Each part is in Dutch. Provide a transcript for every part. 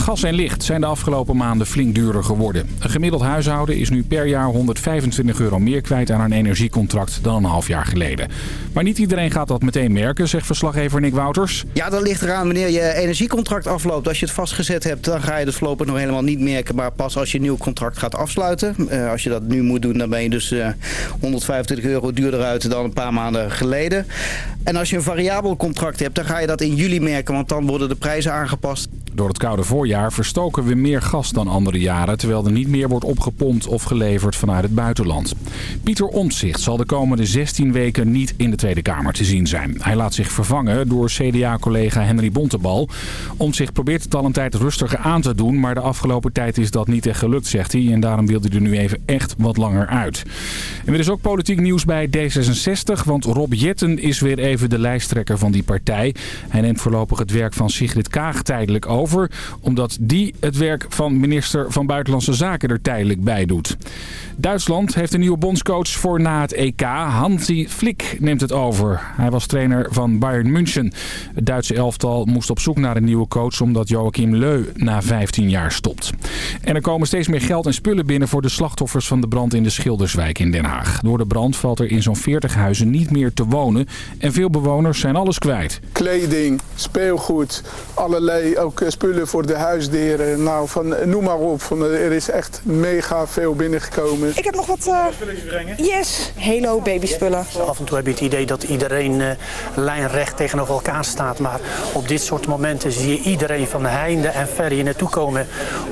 Gas en licht zijn de afgelopen maanden flink duurder geworden. Een gemiddeld huishouden is nu per jaar 125 euro meer kwijt aan een energiecontract dan een half jaar geleden. Maar niet iedereen gaat dat meteen merken, zegt verslaggever Nick Wouters. Ja, dat ligt eraan wanneer je energiecontract afloopt. Als je het vastgezet hebt, dan ga je het voorlopig nog helemaal niet merken. Maar pas als je een nieuw contract gaat afsluiten. Uh, als je dat nu moet doen, dan ben je dus uh, 125 euro duurder uit dan een paar maanden geleden. En als je een variabel contract hebt, dan ga je dat in juli merken. Want dan worden de prijzen aangepast. Door het koude voorjaar verstoken we meer gas dan andere jaren... terwijl er niet meer wordt opgepompt of geleverd vanuit het buitenland. Pieter Omtzigt zal de komende 16 weken niet in de Tweede Kamer te zien zijn. Hij laat zich vervangen door CDA-collega Henry Bontebal. Omtzigt probeert het al een tijd rustiger aan te doen... maar de afgelopen tijd is dat niet echt gelukt, zegt hij. En daarom wil hij er nu even echt wat langer uit. En er is ook politiek nieuws bij D66... want Rob Jetten is weer even de lijsttrekker van die partij. Hij neemt voorlopig het werk van Sigrid Kaag tijdelijk over omdat die het werk van minister van Buitenlandse Zaken er tijdelijk bij doet. Duitsland heeft een nieuwe bondscoach voor na het EK. Hansi Flick neemt het over. Hij was trainer van Bayern München. Het Duitse elftal moest op zoek naar een nieuwe coach omdat Joachim Leu na 15 jaar stopt. En er komen steeds meer geld en spullen binnen voor de slachtoffers van de brand in de Schilderswijk in Den Haag. Door de brand valt er in zo'n 40 huizen niet meer te wonen en veel bewoners zijn alles kwijt. Kleding, speelgoed, allerlei ook spullen voor de huisdieren. Nou, van, noem maar op. Van, er is echt mega veel binnengekomen. Ik heb nog wat... Uh... Yes, Halo babyspullen. Af en toe heb je het idee dat iedereen uh, lijnrecht tegenover elkaar staat. Maar op dit soort momenten zie je iedereen van de heinde en ver hier naartoe komen...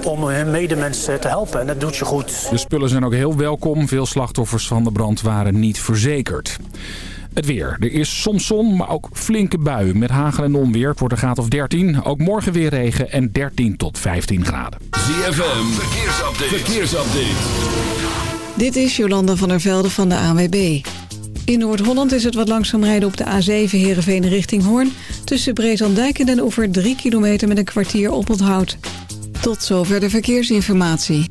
om hun medemensen te helpen. En dat doet je goed. De spullen zijn ook heel welkom. Veel slachtoffers van de brand waren niet verzekerd. Het weer. Er is soms zon, maar ook flinke buien. Met hagel en onweer. Het wordt een graad of 13. Ook morgen weer regen en 13 tot 15 graden. ZFM. Verkeersupdate. Verkeersupdate. Dit is Jolanda van der Velde van de ANWB. In Noord-Holland is het wat langzaam rijden op de A7 Heerenveen richting Hoorn. Tussen Brezandijk en Den Oever 3 kilometer met een kwartier oponthoud. Tot zover de verkeersinformatie.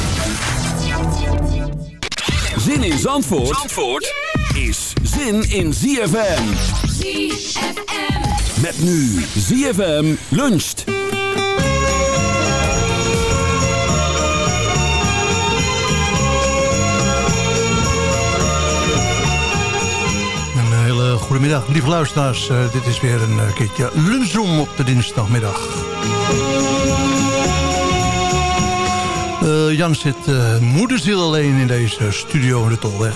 Zin in Zandvoort, Zandvoort is zin in ZFM. ZFM. Met nu ZFM luncht. Een hele goede middag, lieve luisteraars. Uh, dit is weer een uh, keertje lunchroom op de dinsdagmiddag. Uh, Jan zit uh, moederziel alleen in deze studio in de Tolweg.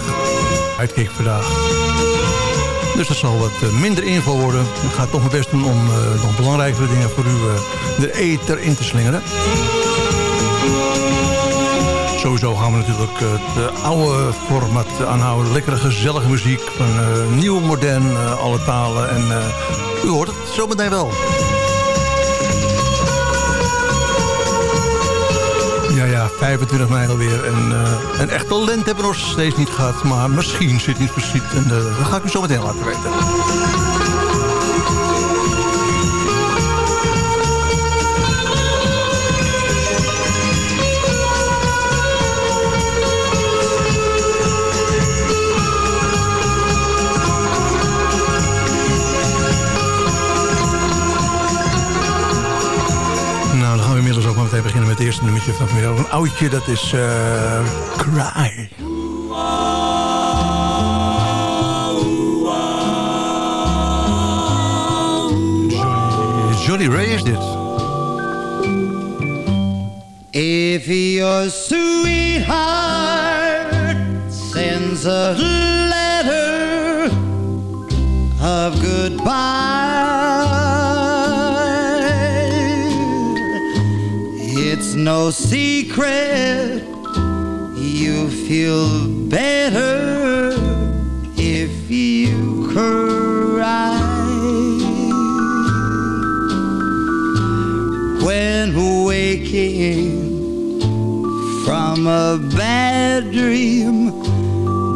Uitkijk vandaag. Dus dat zal wat uh, minder info worden. Ik ga toch mijn best doen om nog belangrijkere dingen voor u de ether in te slingeren. Sowieso gaan we natuurlijk het oude format aanhouden. Lekkere gezellige muziek van nieuw, modern, alle talen. En u hoort het zometeen wel. 25 mei alweer. En uh, een echt talent hebben we nog steeds niet gehad. Maar misschien zit iets precies. En uh, dat ga ik u zo meteen laten weten. meteen beginnen met het eerste nummertje van vanmiddag. Een oudje, dat is uh, Cry. Johnny, Ray is dit. If your sweetheart sends a letter of goodbye no secret you feel better if you cry. When waking from a bad dream,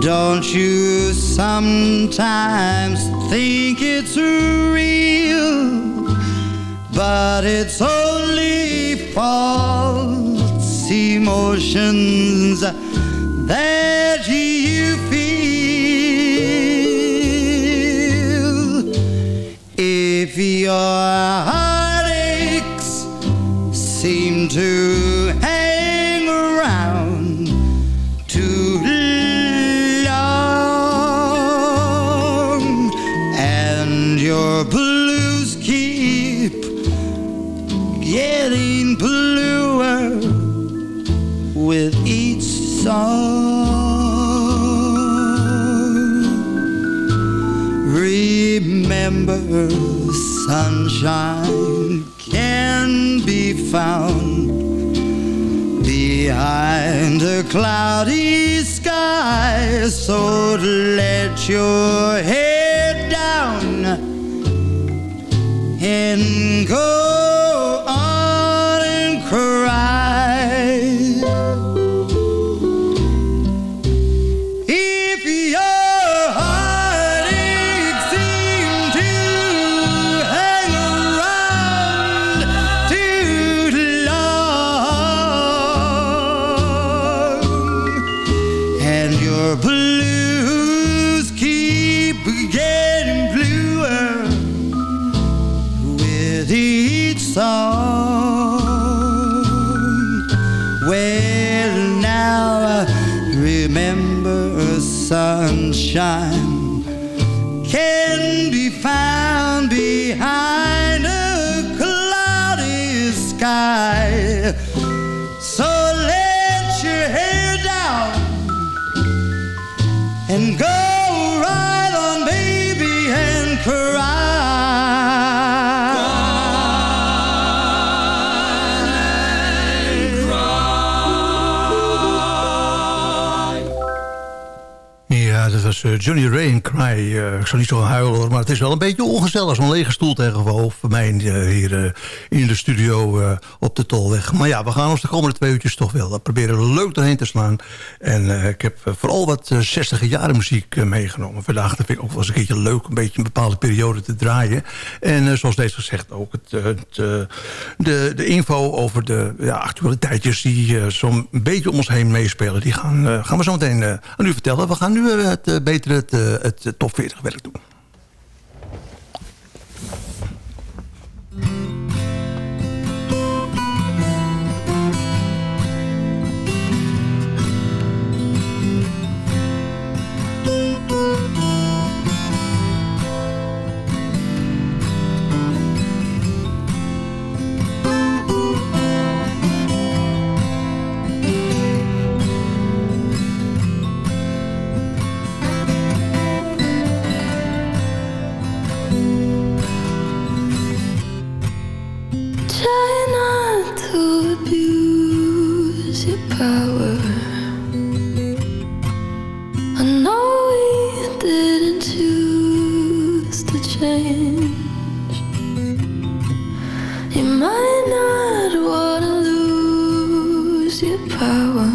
don't you sometimes think it's real? But it's only false emotions that you feel. If your heartaches seem to song remember sunshine can be found behind a cloudy sky. So let your head down and go found behind was eh, Johnny Ray Cry. Eh, ik zal niet zo huilen hoor, maar het is wel een beetje ongezellig. Zo'n lege stoel tegenover mij eh, hier in de studio op de Tolweg. Maar ja, we gaan ons de komende twee uurtjes toch wel proberen leuk doorheen te slaan. En ik heb vooral wat 60 jaren muziek meegenomen. Vandaag vind ik ook wel eens een keertje leuk, een beetje een bepaalde periode te draaien. En zoals deze gezegd ook het, het, de, de info over de ja, actualiteitjes die zo'n beetje om ons heen meespelen. Die gaan, gaan we zo meteen aan u vertellen. We gaan nu het, beter het, eh, het eh, top 40 werk doen. You might not want to lose your power,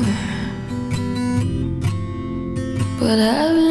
but having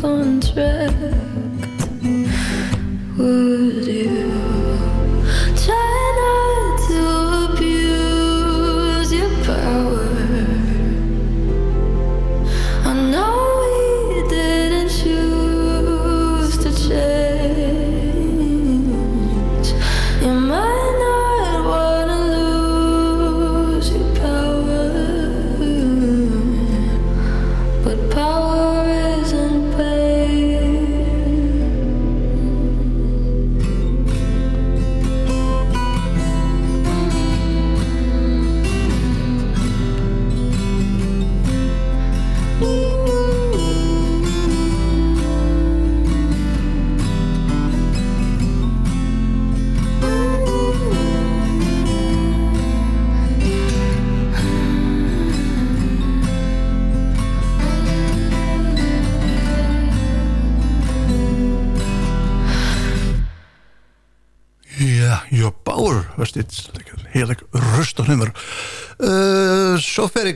contract?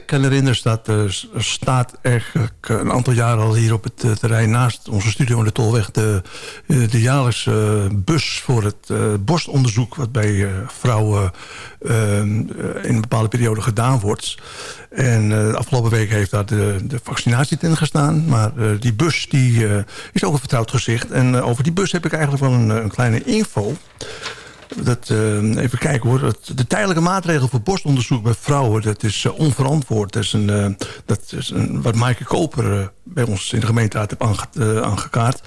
Kan herinneren staat, staat eigenlijk een aantal jaren al hier op het eh, terrein... naast onze studio in de Tolweg de, eh, de jaarlijkse eh, bus voor het borstonderzoek... wat bij vrouwen eh, eh, in een bepaalde periode gedaan wordt. En afgelopen week heeft daar de, de vaccinatietent gestaan. Maar die bus die, is ook een vertrouwd gezicht. En over die bus heb ik eigenlijk wel een, een kleine info... Dat, eh, even kijken hoor. De tijdelijke maatregel voor borstonderzoek bij vrouwen... dat is eh, onverantwoord. Dat is, een, eh, dat is wat Maaike Koper bij ons in de gemeenteraad heeft aange, aangekaart.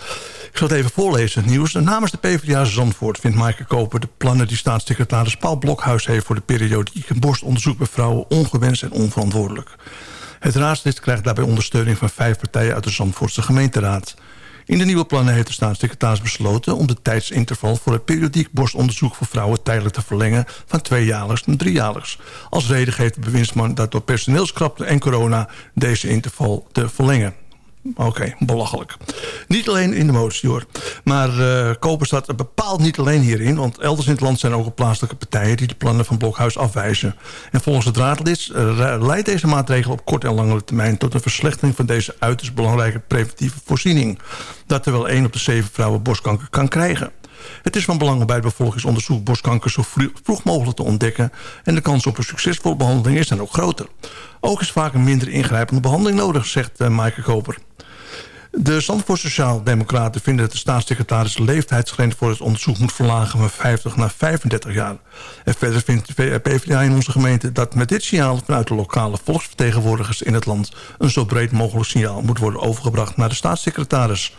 Ik zal het even voorlezen, het nieuws. Namens de PvdA Zandvoort vindt Maaike Koper... de plannen die staatssecretaris Paul Blokhuis heeft... voor de periodieke borstonderzoek bij vrouwen... ongewenst en onverantwoordelijk. Het raadslid krijgt daarbij ondersteuning van vijf partijen... uit de Zandvoortse gemeenteraad. In de nieuwe plannen heeft de staatssecretaris besloten... om de tijdsinterval voor het periodiek borstonderzoek voor vrouwen... tijdelijk te verlengen van tweejaarlijks naar driejaarlijks. Als reden geeft de bewindsman dat door personeelskrapte en corona... deze interval te verlengen. Oké, belachelijk. Niet alleen in de motie hoor. Maar uh, Koper staat bepaald niet alleen hierin... want elders in het land zijn ook plaatselijke partijen... die de plannen van Blokhuis afwijzen. En volgens het raadlid uh, leidt deze maatregel op korte en lange termijn... tot een verslechtering van deze uiterst belangrijke preventieve voorziening. Dat terwijl één op de zeven vrouwen borstkanker kan krijgen. Het is van belang om bij het bevolkingsonderzoek borstkanker zo vroeg mogelijk te ontdekken... en de kans op een succesvolle behandeling is dan ook groter. Ook is vaak een minder ingrijpende behandeling nodig, zegt uh, Maaike Koper. De Zandvoort Sociaal-Democraten vinden dat de staatssecretaris de leeftijdsgrens voor het onderzoek moet verlagen van 50 naar 35 jaar. En verder vindt de PvdA in onze gemeente dat met dit signaal vanuit de lokale volksvertegenwoordigers in het land een zo breed mogelijk signaal moet worden overgebracht naar de staatssecretaris.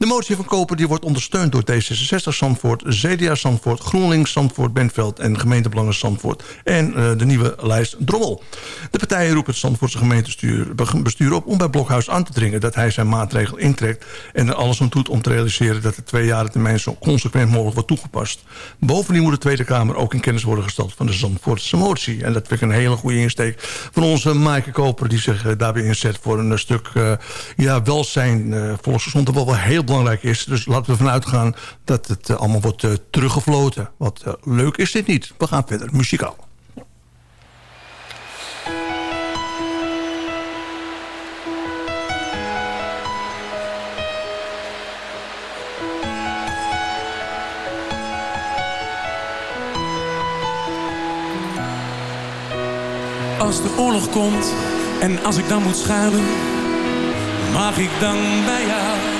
De motie van Koper die wordt ondersteund door D66 Zandvoort, CDA Zandvoort, GroenLinks Zandvoort, Bentveld en gemeentebelangen Zandvoort en uh, de nieuwe lijst Drommel. De partijen roepen het Zandvoortse gemeentebestuur op om bij Blokhuis aan te dringen dat hij zijn maatregel intrekt en er alles aan doet om te realiseren dat de twee jaren termijn zo consequent mogelijk wordt toegepast. Bovendien moet de Tweede Kamer ook in kennis worden gesteld van de Zandvoortse motie. En dat vind ik een hele goede insteek van onze Maaike Koper die zich uh, daarbij inzet voor een stuk uh, ja, welzijn uh, volksgezond dat wel heel dus laten we vanuit gaan dat het eh, allemaal wordt eh, teruggefloten. Wat eh, leuk is dit niet. We gaan verder, muzikaal. als de oorlog komt en als ik dan moet schuilen, mag ik dan bij jou?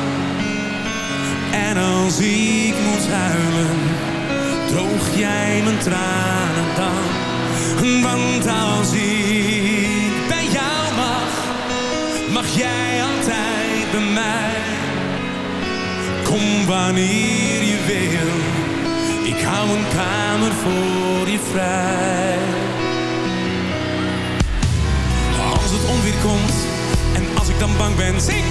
En als ik moet huilen, droog jij mijn tranen dan? Want als ik bij jou mag, mag jij altijd bij mij. Kom wanneer je wil, ik hou een kamer voor je vrij. Als het onweer komt en als ik dan bang ben, zing!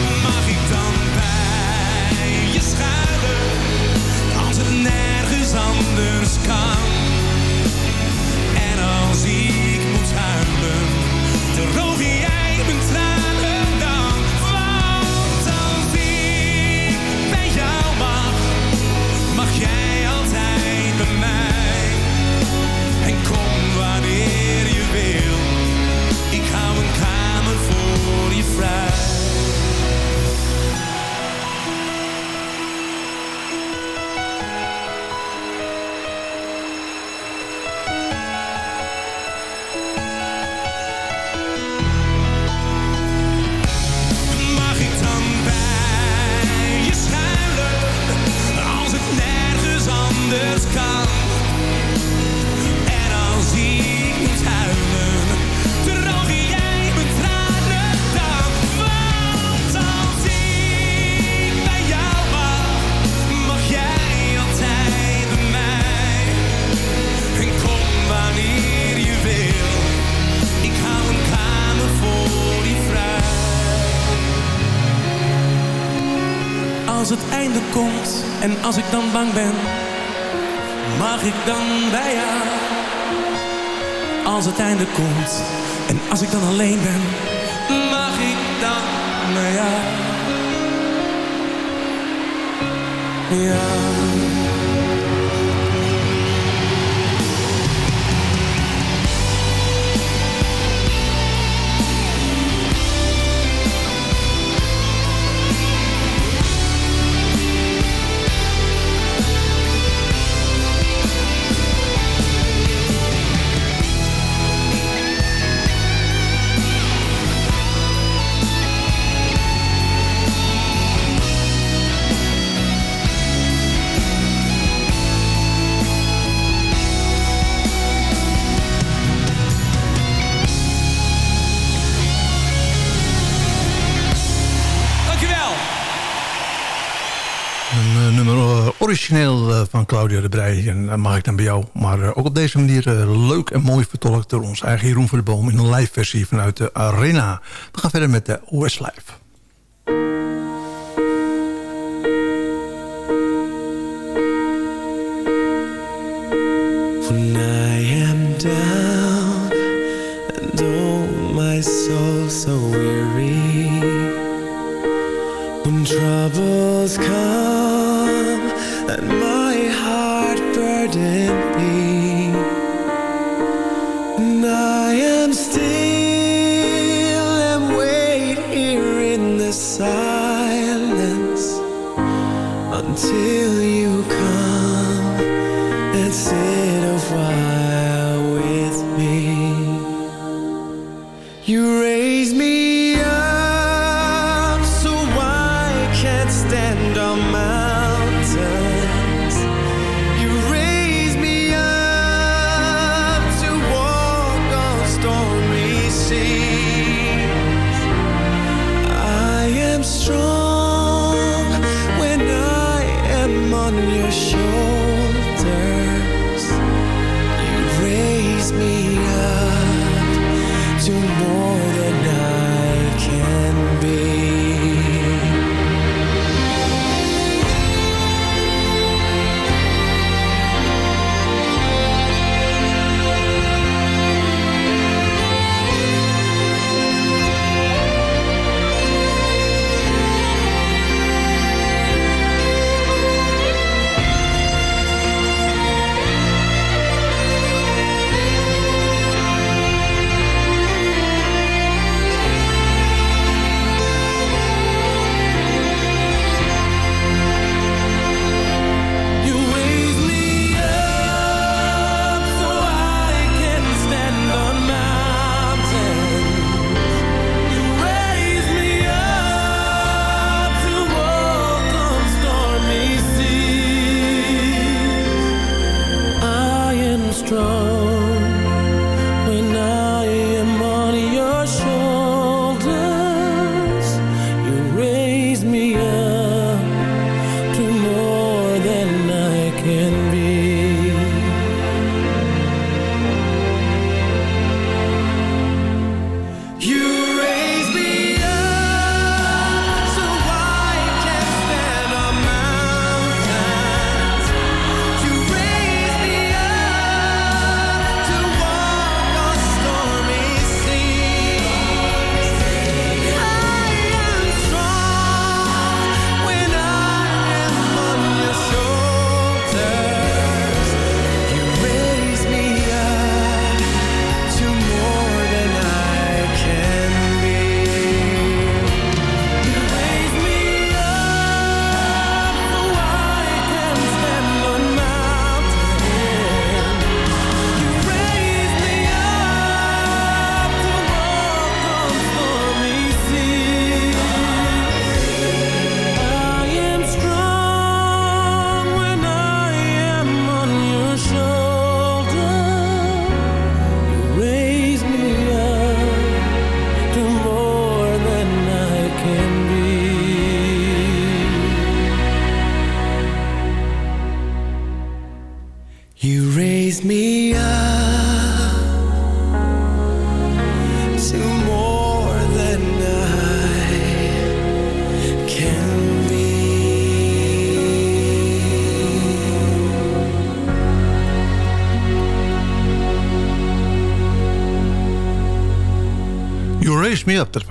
Als ik dan bang origineel eh, van Claudia de Brij. En dat mag ik dan bij jou. Maar eh, ook op deze manier eh, leuk en mooi vertolkt door ons eigen Jeroen van de Boom... in een live versie vanuit de Arena. We gaan verder met de Westlife.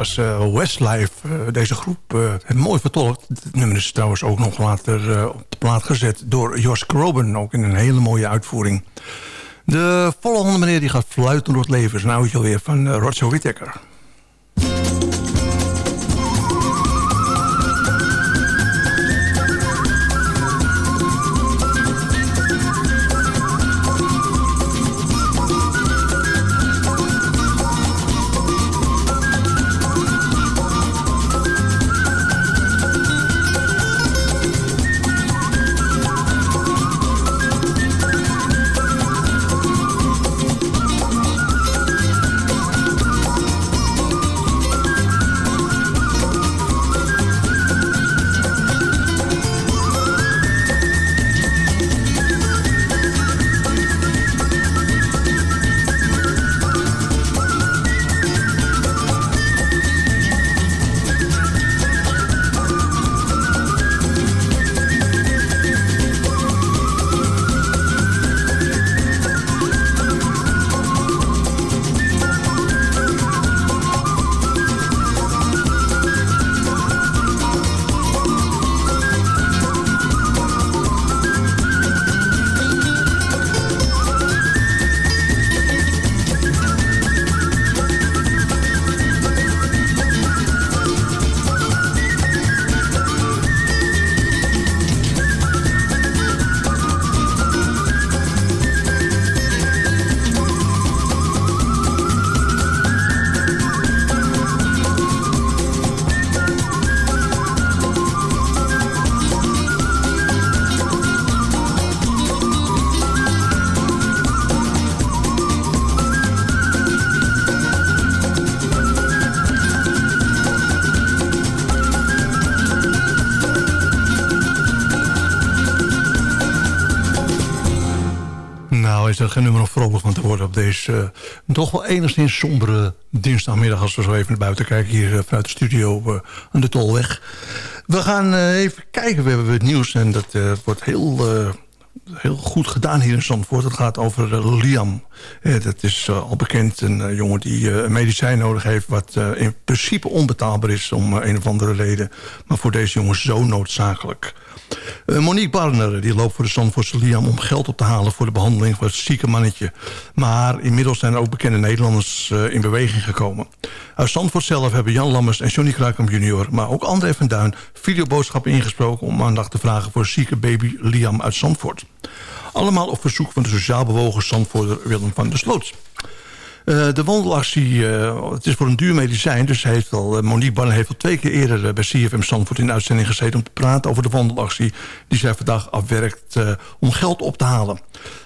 Was uh, Westlife. Uh, deze groep heeft mooi vertolkt. Het nummer is trouwens ook nog later op de plaat gezet door Josh Groban. Ook in een hele mooie uitvoering. De volgende meneer die gaat fluiten door het leven... is een oudje alweer van Roger Whittaker. Er geen nummer om vrolijk van te worden op deze uh, toch wel enigszins sombere dinsdagmiddag... als we zo even naar buiten kijken hier uh, vanuit de studio uh, aan de Tolweg. We gaan even kijken, we hebben het nieuws en dat wordt heel, heel goed gedaan hier in Zandvoort. Het gaat over Liam. Dat is al bekend, een jongen die een medicijn nodig heeft... wat in principe onbetaalbaar is om een of andere reden. Maar voor deze jongen zo noodzakelijk... Monique Barner die loopt voor de Zandvoortse Liam om geld op te halen... voor de behandeling van het zieke mannetje. Maar inmiddels zijn er ook bekende Nederlanders in beweging gekomen. Uit Zandvoort zelf hebben Jan Lammers en Johnny Kruikamp junior... maar ook André van Duin videoboodschappen ingesproken... om aandacht te vragen voor zieke baby Liam uit Zandvoort. Allemaal op verzoek van de sociaal bewogen Zandvoorter Willem van der Sloot. Uh, de wandelactie, uh, het is voor een duur medicijn. Dus heeft al, uh, Monique Barne heeft al twee keer eerder bij CFM Zandvoort in de uitzending gezeten... om te praten over de wandelactie die zij vandaag afwerkt om geld op te halen.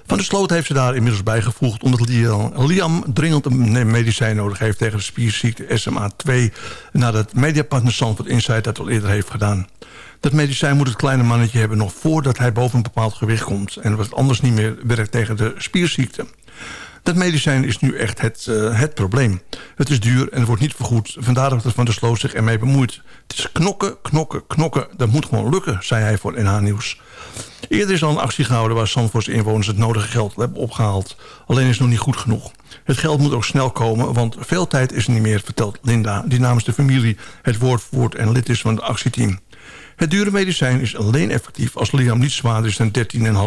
Van der Sloot heeft ze daar inmiddels bijgevoegd... omdat Liam dringend een medicijn nodig heeft tegen de spierziekte SMA2... nadat Mediapartner Zandvoort Insight dat al eerder heeft gedaan. Dat medicijn moet het kleine mannetje hebben nog voordat hij boven een bepaald gewicht komt... en wat anders niet meer werkt tegen de spierziekte. Dat medicijn is nu echt het, uh, het probleem. Het is duur en het wordt niet vergoed. Vandaar dat Van der Sloot zich ermee bemoeit. Het is knokken, knokken, knokken. Dat moet gewoon lukken, zei hij voor NH Nieuws. Eerder is al een actie gehouden waar Zandvoortse inwoners het nodige geld hebben opgehaald. Alleen is het nog niet goed genoeg. Het geld moet ook snel komen, want veel tijd is er niet meer, vertelt Linda... die namens de familie het woord voert en lid is van het actieteam. Het dure medicijn is alleen effectief als Liam niet zwaarder is dan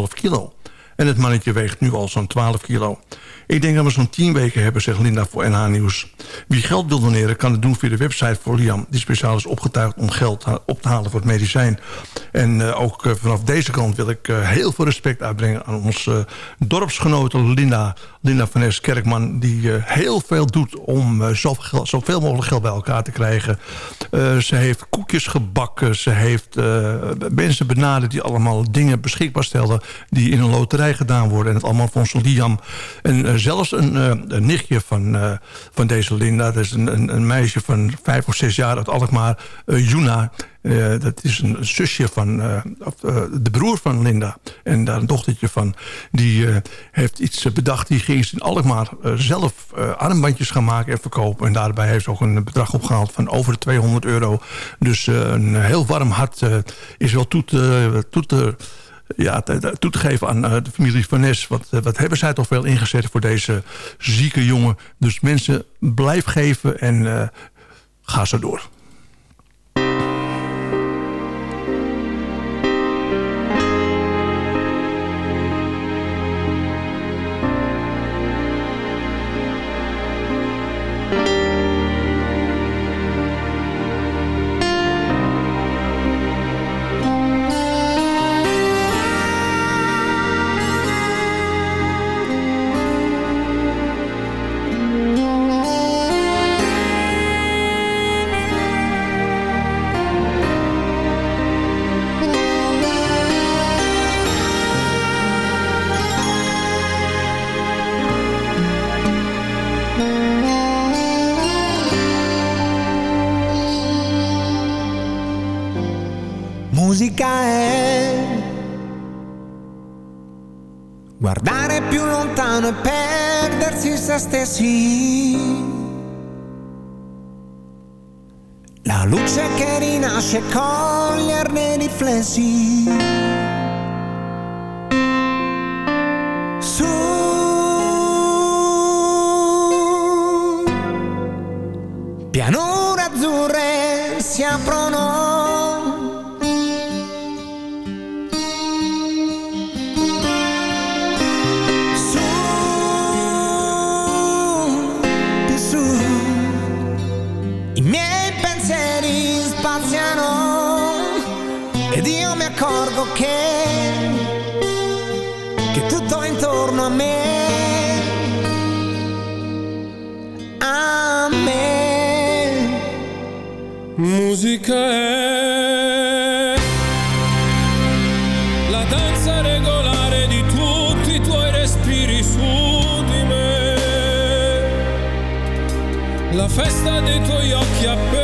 13,5 kilo. En het mannetje weegt nu al zo'n 12 kilo. Ik denk dat we zo'n 10 weken hebben, zegt Linda voor NH Nieuws. Wie geld wil doneren kan het doen via de website voor Liam... die speciaal is opgetuigd om geld op te halen voor het medicijn. En uh, ook uh, vanaf deze kant wil ik uh, heel veel respect uitbrengen... aan onze dorpsgenote Linda, Linda van Es Kerkman... die heel veel doet om zoveel, zoveel mogelijk geld bij elkaar te krijgen. ze heeft koekjes gebakken. Ze heeft mensen benaderd die allemaal dingen beschikbaar stellen... die in een loterij gedaan worden. En het allemaal voor onze Liam. En zelfs een, uh, een nichtje van, uh, van deze Linda. Dat is een, een, meisje van vijf of zes jaar uit Alkmaar. Eh, dat is een zusje van, eh, eh, de broer van Linda. En daar een dochtertje van. Die heeft iets bedacht. Die ging in Alkmaar zelf armbandjes gaan maken en verkopen. En daarbij heeft ze ook een bedrag opgehaald van over 200 euro. Dus een heel warm hart is wel toe te... Ja, toe geven aan de familie Van Nes. Wat, wat hebben zij toch veel ingezet voor deze zieke jongen. Dus mensen, blijf geven en ga zo door. Musica è la danza regolare di tutti i tuoi respiri su di me, la festa dei tuoi occhi aperti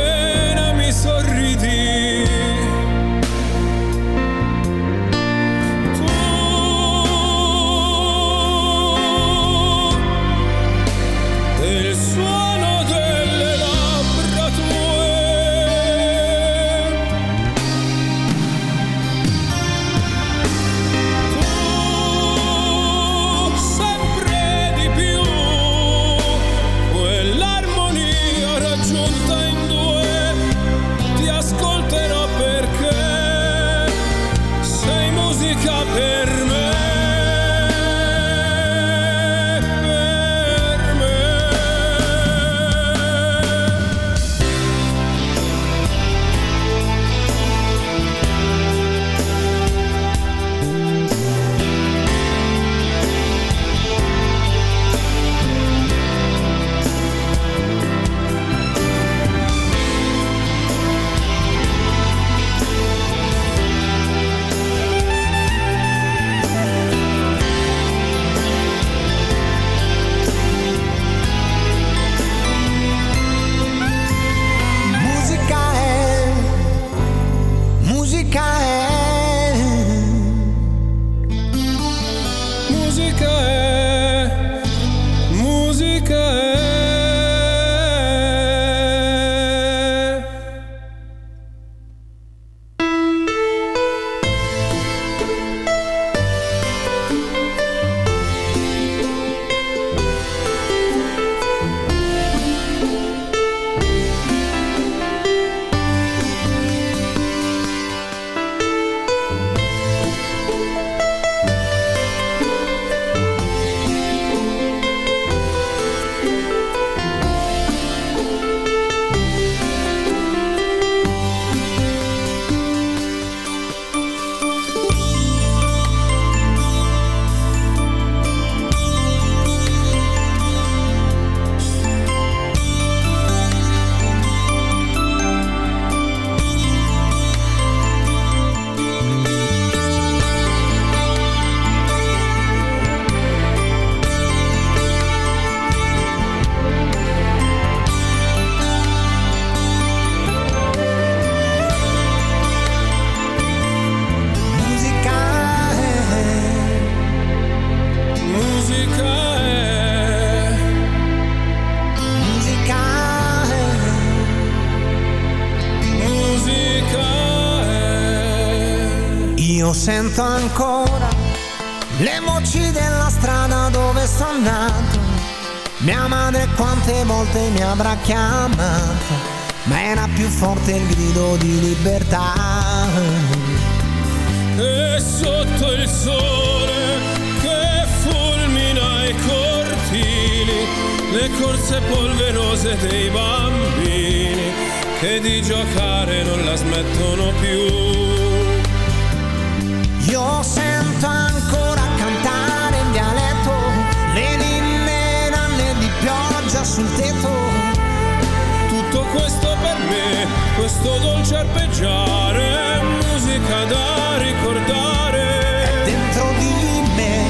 tutto questo per me, questo dolce arpeggiare, musica da ricordare. È dentro di me,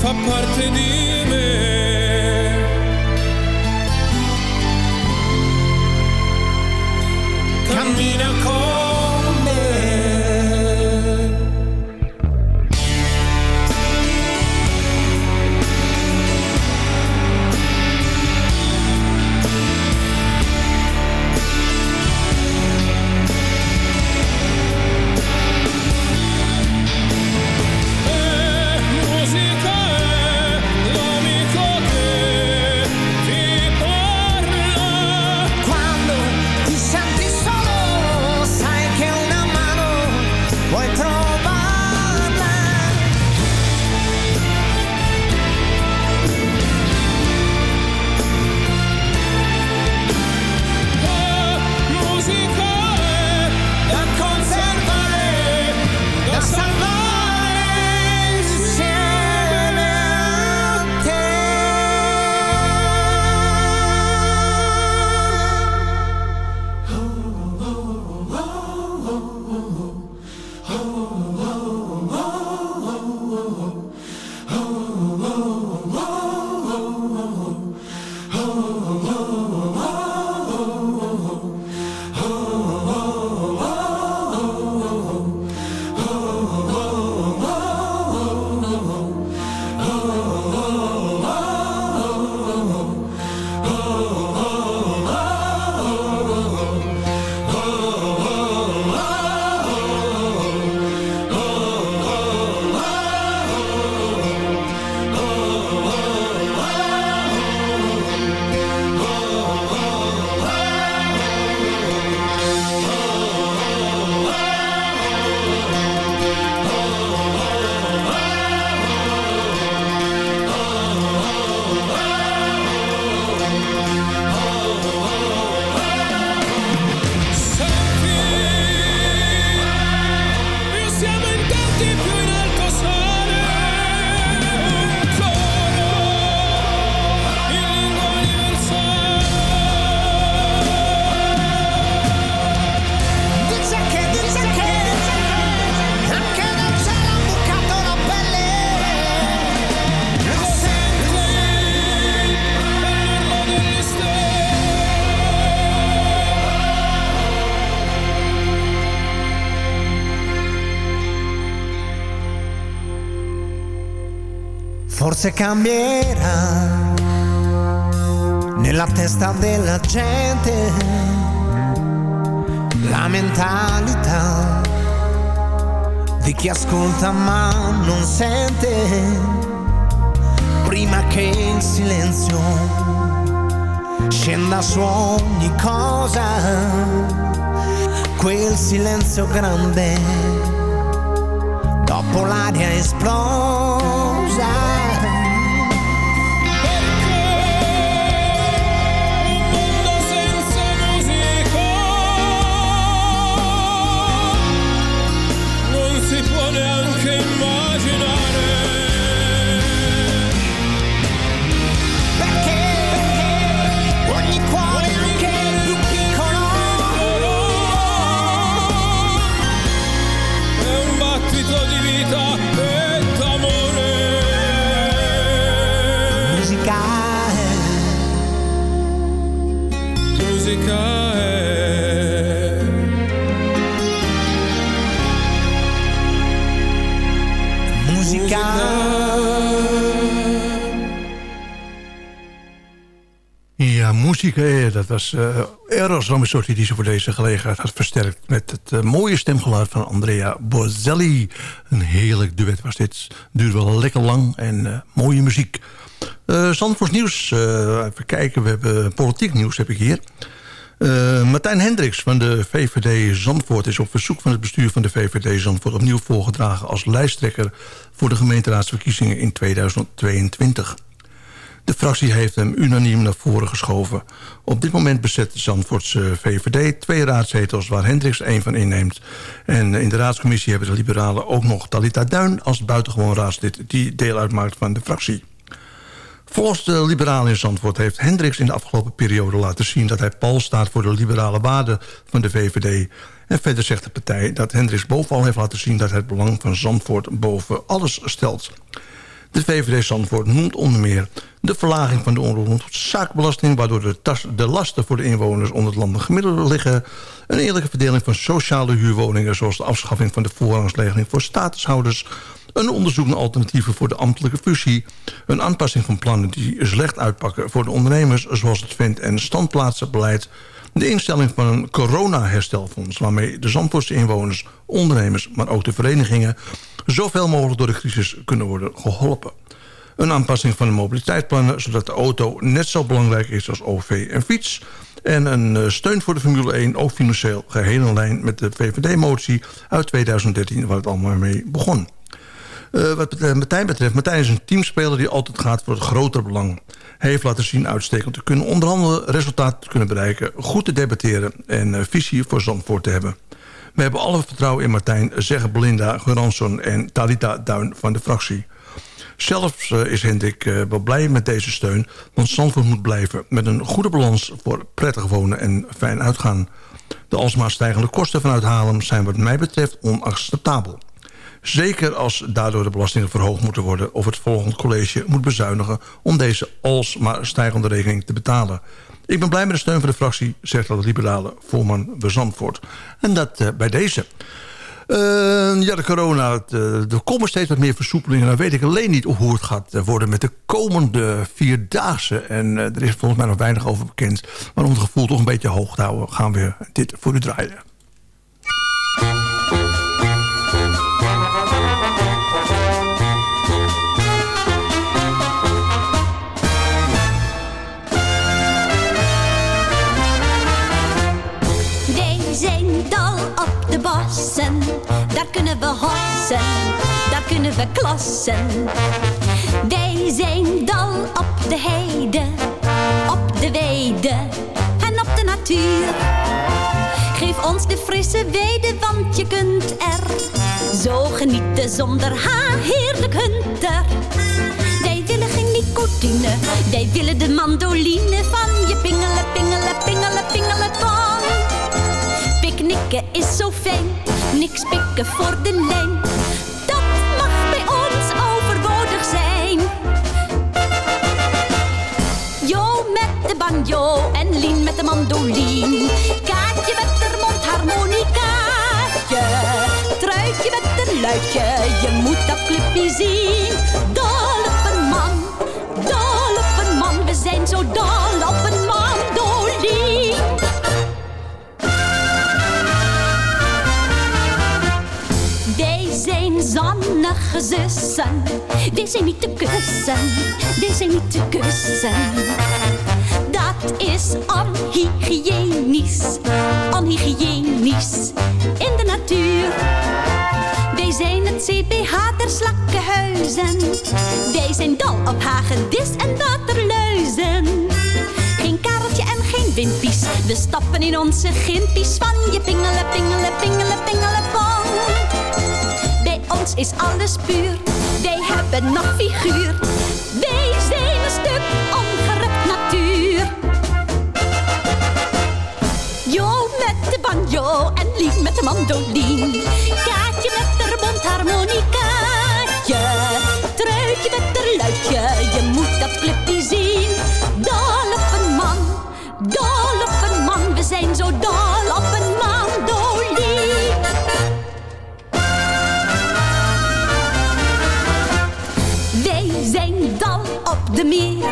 fa parte di me. Cammina con forse cambierà nella testa della gente. La mentalità di chi ascolta ma non sente. Prima che il silenzio scenda su ogni cosa quel silenzio grande dopo l'aria esplode. Eh, dat was uh, Eros Ramazzotti die ze voor deze gelegenheid had versterkt... met het uh, mooie stemgeluid van Andrea Bozelli. Een heerlijk duet was dit. Duurde wel lekker lang en mooie muziek. Uh, Zandvoors nieuws, even kijken, we hebben politiek nieuws heb ik hier. Martijn Hendricks van de VVD Zandvoort... is op verzoek van het bestuur van de VVD Zandvoort... opnieuw voorgedragen als lijsttrekker... voor de gemeenteraadsverkiezingen in 2022. De fractie heeft hem unaniem naar voren geschoven. Op dit moment bezet de Zandvoortse VVD twee raadzetels... waar Hendricks één van inneemt. En in de raadscommissie hebben de liberalen ook nog Talita Duin... als buitengewoon raadslid die deel uitmaakt van de fractie. Volgens de liberalen in Zandvoort heeft Hendricks in de afgelopen periode laten zien... dat hij pal staat voor de liberale waarden van de VVD. En verder zegt de partij dat Hendricks bovenal heeft laten zien... dat hij het belang van Zandvoort boven alles stelt. De VVD Zandvoort noemt onder meer de verlaging van de onroerend zaakbelasting... waardoor de, lasten voor de inwoners onder het landelijk gemiddelde liggen... een eerlijke verdeling van sociale huurwoningen... zoals de afschaffing van de voorrangsregeling voor statushouders... een onderzoek naar alternatieven voor de ambtelijke fusie... een aanpassing van plannen die slecht uitpakken voor de ondernemers... zoals het vent- en standplaatsenbeleid... de instelling van een corona-herstelfonds... waarmee de Zandvoortse inwoners, ondernemers... maar ook de verenigingen zoveel mogelijk door de crisis kunnen worden geholpen. Een aanpassing van de mobiliteitsplannen... zodat de auto net zo belangrijk is als OV en fiets... En een eh, steun voor de Formule 1, ook financieel geheel in lijn met de VVD-motie uit 2013, waar het allemaal mee begon. Uh, wat Martijn betreft, Martijn is een teamspeler die altijd gaat voor het grotere belang. Hij heeft laten zien uitstekend te kunnen onderhandelen, resultaten te kunnen bereiken, goed te debatteren en visie voor Zandvoort te hebben. We hebben alle vertrouwen in Martijn, zeggen Belinda Geranson en Talita Duin van de fractie. Zelfs uh, is Hendrik uh, wel blij met deze steun... want Zandvoort moet blijven met een goede balans... voor prettig wonen en fijn uitgaan. De alsmaar stijgende kosten vanuit Haarlem zijn wat mij betreft onacceptabel. Zeker als daardoor de belastingen verhoogd moeten worden... of het volgend college moet bezuinigen... om deze alsmaar stijgende rekening te betalen. Ik ben blij met de steun van de fractie, zegt de liberale voorman Zandvoort. En dat uh, bij deze. Uh, ja, de corona, uh, er komen steeds wat meer versoepelingen. Dan weet ik alleen niet hoe het gaat worden met de komende vierdaagse. En er is volgens mij nog weinig over bekend. Maar om het gevoel toch een beetje hoog te houden... gaan we dit voor u draaien. We hossen, daar kunnen we klassen. Wij zijn dal op de heide, op de weide en op de natuur. Geef ons de frisse weide, want je kunt er zo genieten zonder haar heerlijk hunter. Wij willen geen nicotine, wij willen de mandoline van je pingelen, pingelen, pingelen, pingelen, picknicken is zo fijn. Niks pikken voor de lijn. Dat mag bij ons overbodig zijn. Jo met de banjo en Lien met de mandolin. Kaatje met de mondharmonicaatje. Truitje met een luidje, je moet dat clubje zien. Die zijn niet te kussen, die zijn niet te kussen. Dat is onhygiënisch, onhygiënisch in de natuur. Wij zijn het CPH der slakkenhuizen. Wij zijn dol op hagedis en waterluizen. Geen kareltje en geen wimpies. We stappen in onze gimpies van je pingelen, pingelen, pingelen, pingelen, pong is alles puur. Wij hebben nog figuur. Wij zijn een stuk ongerukt natuur. Jo met de banjo en Lief met de mandolin. Kaatje met de mondharmonicaatje. Truitje met de luidje, je moet dat clubje zien.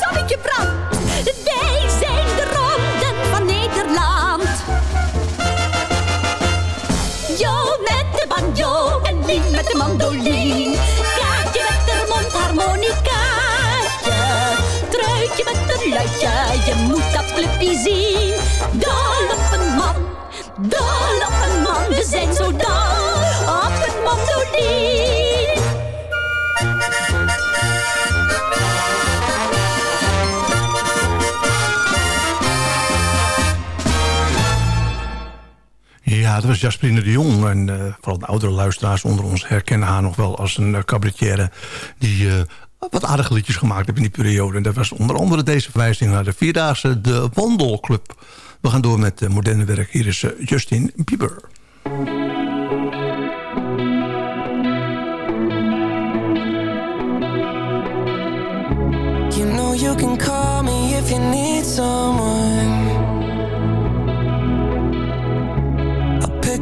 het brandt. Wij zijn de ronden van Nederland. Jo met de banjo en Lien met de mandoline. Kaatje met de mondharmonicaatje. Truitje met een luidje, je moet dat clubje zien. Dol op een man, dol op een man. We zijn zo dol op een mandoline. Ja, dat was Jasperine de Jong. En eh, vooral de oudere luisteraars onder ons herkennen haar nog wel als een uh, cabaretière... die eh, wat aardige liedjes gemaakt heeft in die periode. En dat was onder andere deze verwijzing naar de Vierdaagse De Wandelclub. We gaan door met moderne werk. Hier is Justin Bieber. You know you can call me if you need someone.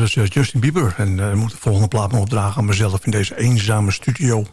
was eh, Justin Bieber. En uh, moet de volgende plaat maar opdragen aan mezelf in deze eenzame studio.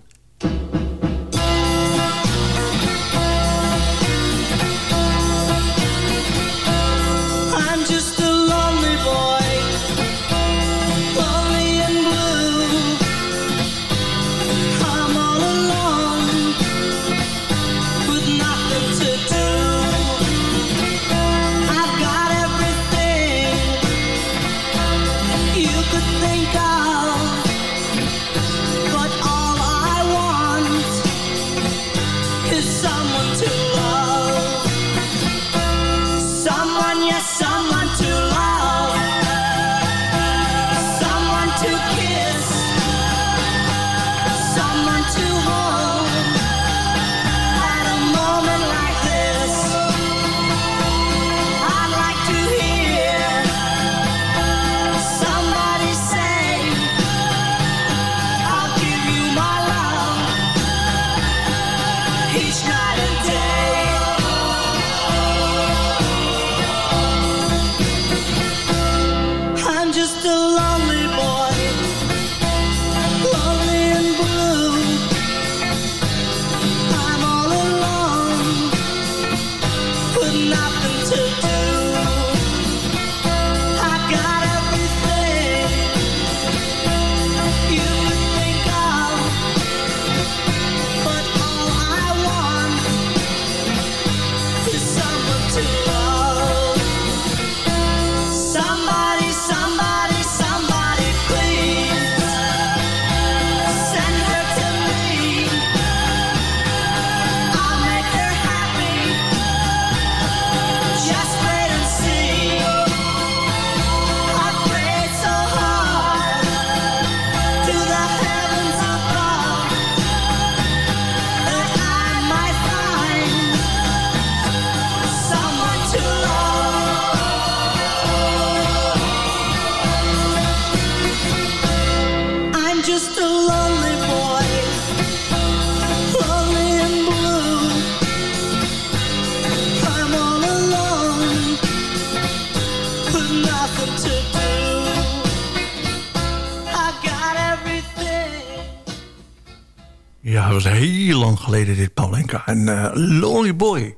Geleden dit, Paulenka. En eh, Lonely Boy.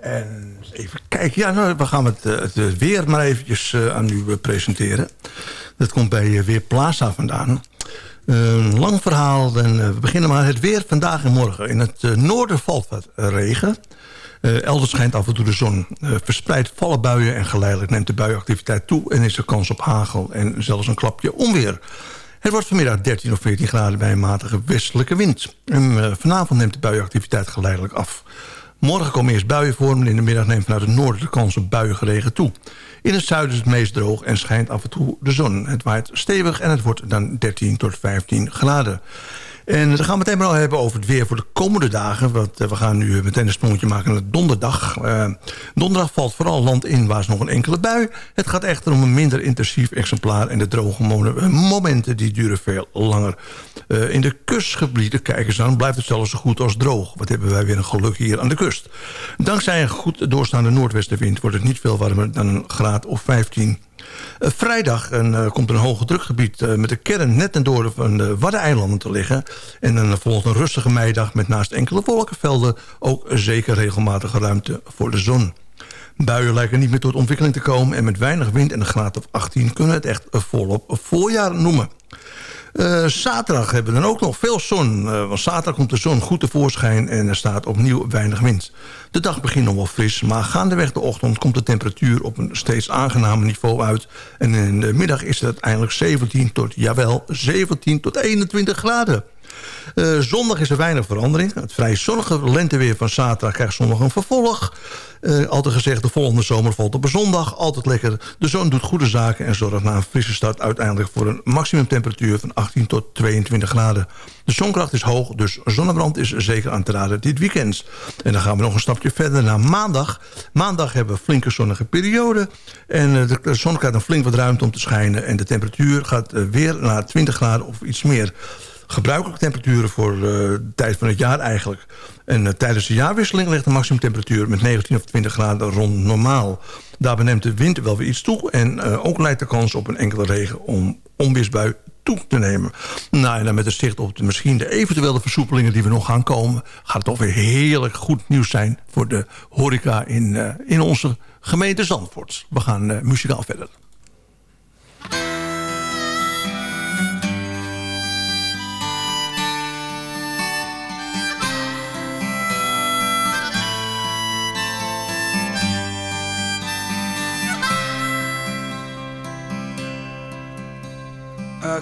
En even kijken. Ja, nou, we gaan het, eh, het weer maar eventjes eh, aan u presenteren. Dat komt bij eh, Weerplaza vandaan. Lang verhaal. En, we beginnen maar het weer vandaag en morgen. In het noorden valt wat regen. Elders schijnt af en toe de zon. Verspreid vallen buien en geleidelijk neemt de buienactiviteit toe... en is er kans op hagel en zelfs een klapje onweer. Het wordt vanmiddag 13 of 14 graden bij een matige westelijke wind. En, eh, vanavond neemt de buienactiviteit geleidelijk af. Morgen komen eerst buien voor... maar in de middag neemt vanuit het noorden de kans op buiige regen toe. In het zuiden is het meest droog en schijnt af en toe de zon. Het waait stevig en het wordt dan 13 tot 15 graden. En dan gaan we meteen maar al hebben over het weer voor de komende dagen. Want eh, we gaan nu meteen een sprongetje maken naar donderdag. Eh, donderdag valt vooral landinwaarts nog een enkele bui. Het gaat echter om een minder intensief exemplaar... en de droge mo- eh, momenten die duren veel langer. Eh, in de kustgebieden, kijk eens aan, blijft het zelfs zo goed als droog. Wat hebben wij weer een geluk hier aan de kust. Dankzij een goed doorstaande noordwestenwind... wordt het niet veel warmer dan een graad of 15 eh, vrijdag en, eh, komt een hoge drukgebied eh, met de kern net ten noorden van de Waddeneilanden te liggen. En dan volgt een rustige meidag met naast enkele wolkenvelden ook zeker regelmatige ruimte voor de zon. Buien lijken niet meer tot ontwikkeling te komen... en met weinig wind en een graad of 18 kunnen we het echt volop voorjaar noemen. Eh, zaterdag hebben we dan ook nog veel zon. Eh, want zaterdag komt de zon goed tevoorschijn en er staat opnieuw weinig wind. De dag begint nog wel fris, maar gaandeweg de ochtend... komt de temperatuur op een steeds aangenamer niveau uit. En in de middag is het uiteindelijk 17 tot, jawel, 17 tot 21 graden. Eh, zondag is er weinig verandering. Het vrij zonnige lenteweer van zaterdag krijgt zondag een vervolg. Eh, altijd gezegd, de volgende zomer valt op een zondag. Altijd lekker. De zon doet goede zaken en zorgt na een frisse start uiteindelijk voor een maximumtemperatuur van 18 tot 22 graden. De zonkracht is hoog, dus zonnebrand is zeker aan te raden dit weekend. En dan gaan we nog een stapje verder naar maandag. Maandag hebben we flinke zonnige periode. En eh, de, zon krijgt een flink wat ruimte om te schijnen. En de temperatuur gaat weer naar 20 graden of iets meer gebruikelijke temperaturen voor eh, de tijd van het jaar eigenlijk. En eh, tijdens de jaarwisseling ligt de maximumtemperatuur met 19 of 20 graden rond normaal. Daarbij neemt de wind wel weer iets toe en eh, ook leidt de kans op een enkele regen om onweersbui toe te nemen. Nou, en dan met het zicht op de, misschien de eventuele versoepelingen die we nog gaan komen... gaat het toch weer heerlijk goed nieuws zijn voor de horeca in, in onze gemeente Zandvoort. We gaan muzikaal verder.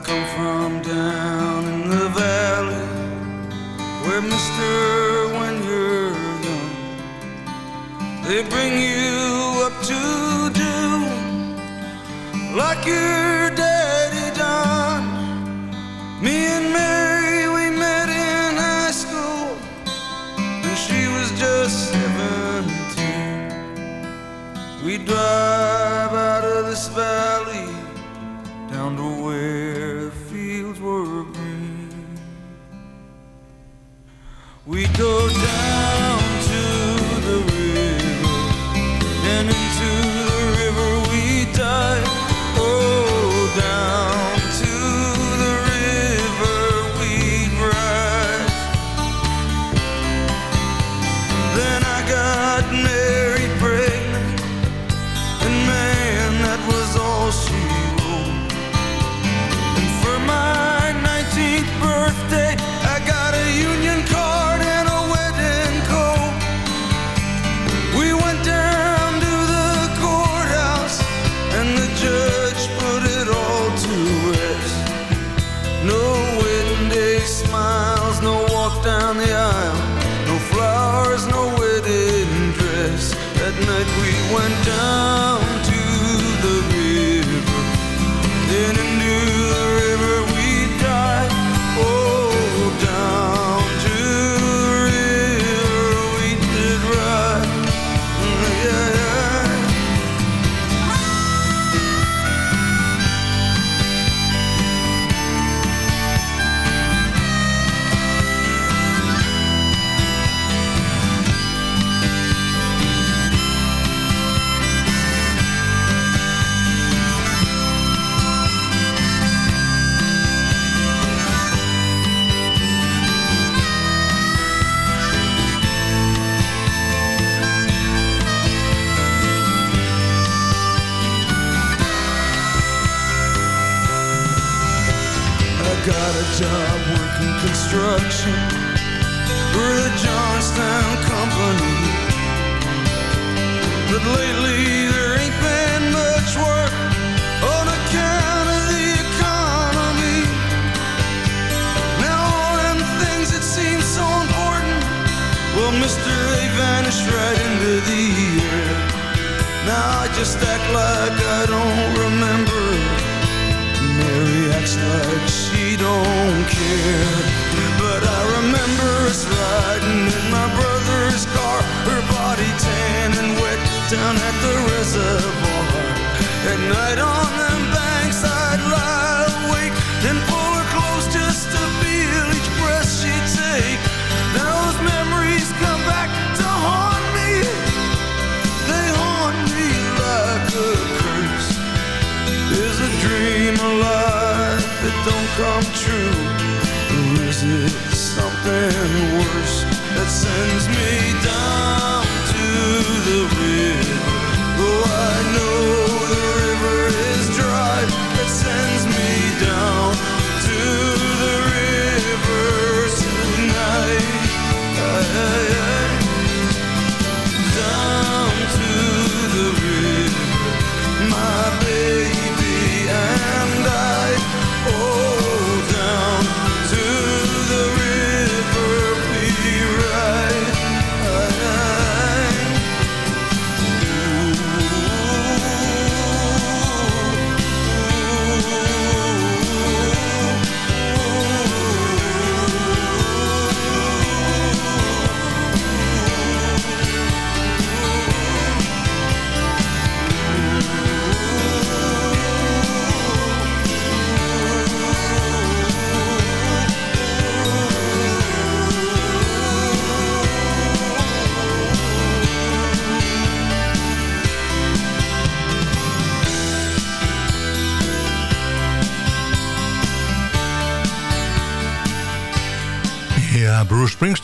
Come from down in the valley where, mister, when you're young, they bring you up to do like your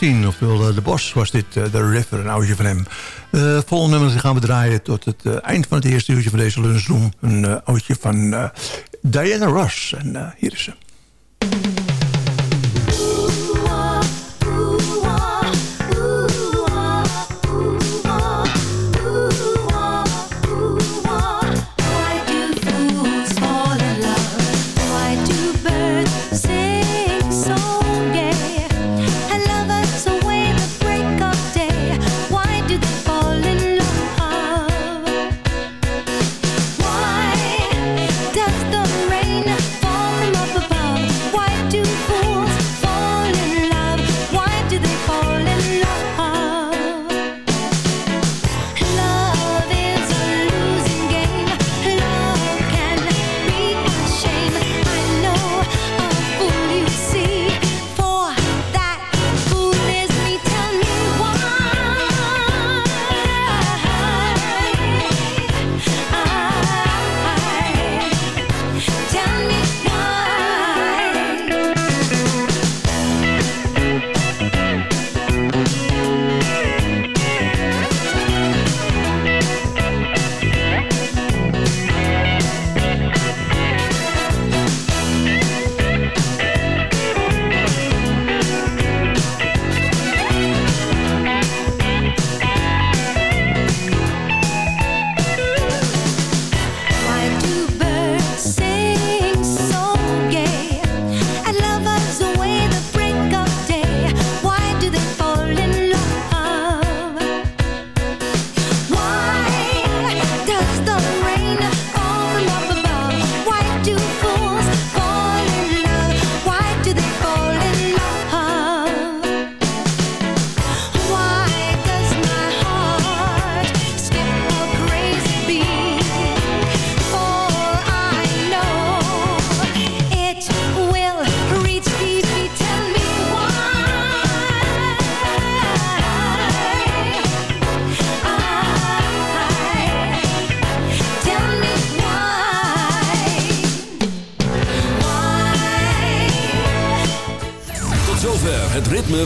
Ofwel oftewel eh, De Bos, was dit eh, de River, een oudje van hem. Eh, uh, volgende nummer gaan we draaien tot het eind van het eerste uurtje van deze lunchroom. Een oudje van Diana Ross. En hier is ze.